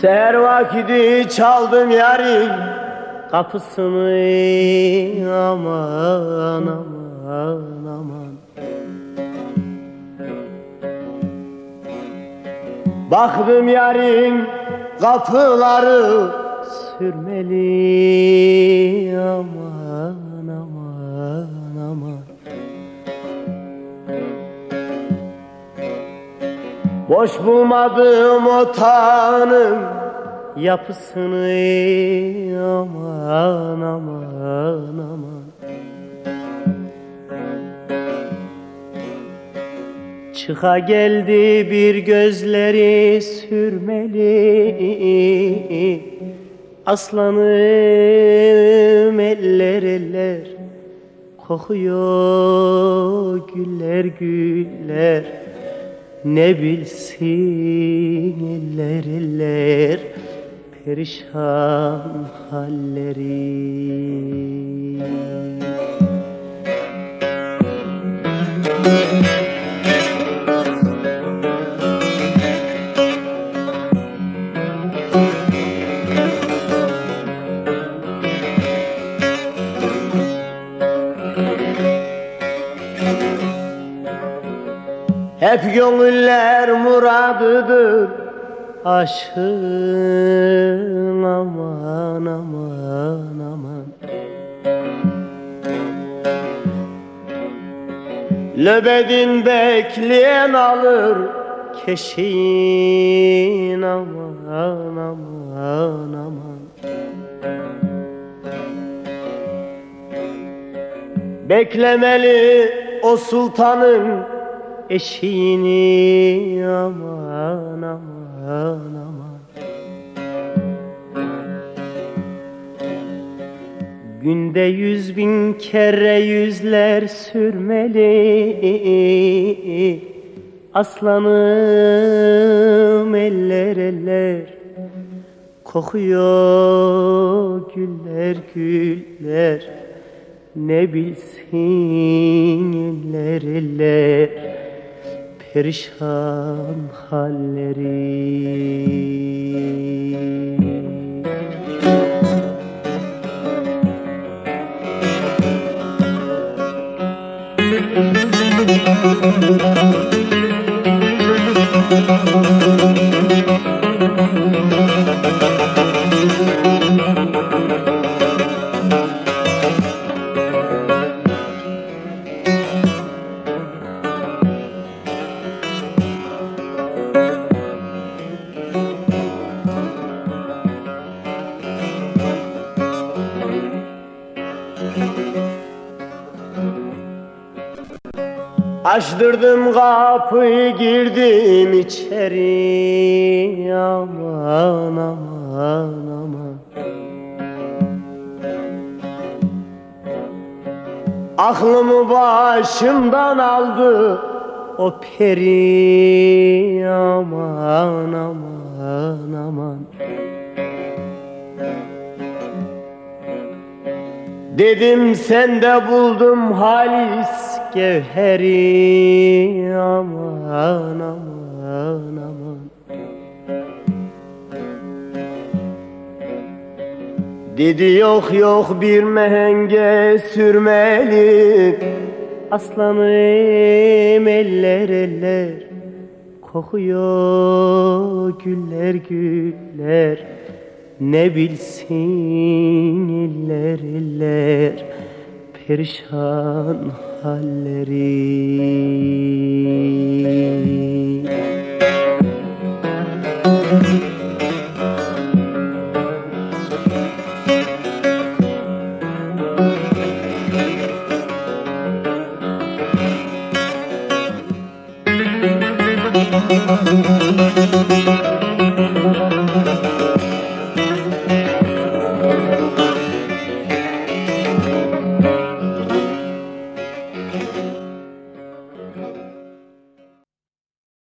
Seher vakidi çaldım yarim kapısını aman aman aman. Baktım yarim kapıları sürmeli. Aman aman aman. Boş bulmadım otağının yapısını aman aman aman. Çıka geldi bir gözleri sürmeli. Aslanım eller eller. Kokuyor güller güller. Ne bilsin eller eller perişan halleri. Hep gönüller muradıdır Aşığın aman aman aman. Löbedin bekleyen alır Keşin aman aman aman. Beklemeli o sultanın eşiğini aman aman aman. Günde yüz bin kere yüzler sürmeli. Aslanım eller eller. Kokuyor güller güller. Ne bilsin eller eller perişan halleri Açtırdım kapıyı girdim içeri. Aman aman aman. Aklımı başımdan aldı o peri. Aman aman aman Dedim sende buldum halis gevheri. Aman aman aman. Dedi yok yok bir mehenge sürmeli Aslanım eller eller. Kokuyor güller güller Ne bilsin eller eller gider perişan halleri. Müzik